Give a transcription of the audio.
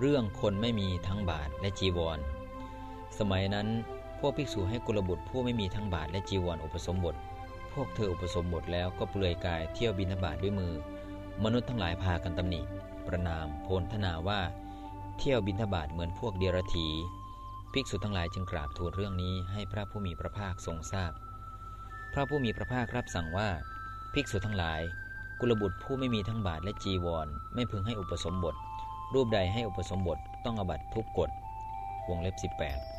เรื่องคนไม่มีทั้งบาทและจีวร สมัยนั้นพวกภิกษุให้กุลบุตรผู้ไม่มีทั้งบาทและจีวรอุปสมบท พวกเธออุปสมบทแล้วก็เปลือยกายเที่ยวบิณฑบาตด้วยมือ มนุษย์ทั้งหลายพากันตำหนิ ประนามโพลธนาว่า เที่ยวบิณฑบาตเหมือนพวกเดียรถีภิกษุทั้งหลายจึงกราบทูลเรื่องนี้ให้พระผู้มีพระภาคทรงทราบ พระผู้มีพระภาครับสั่งว่า ภิกษุทั้งหลาย กุลบุตรผู้ไม่มีทั้งบาทและจีวร ไม่พึงให้อุปสมบท รูปใดให้อุปสมบทต้องอบัตทุกกฎวงเล็บ 18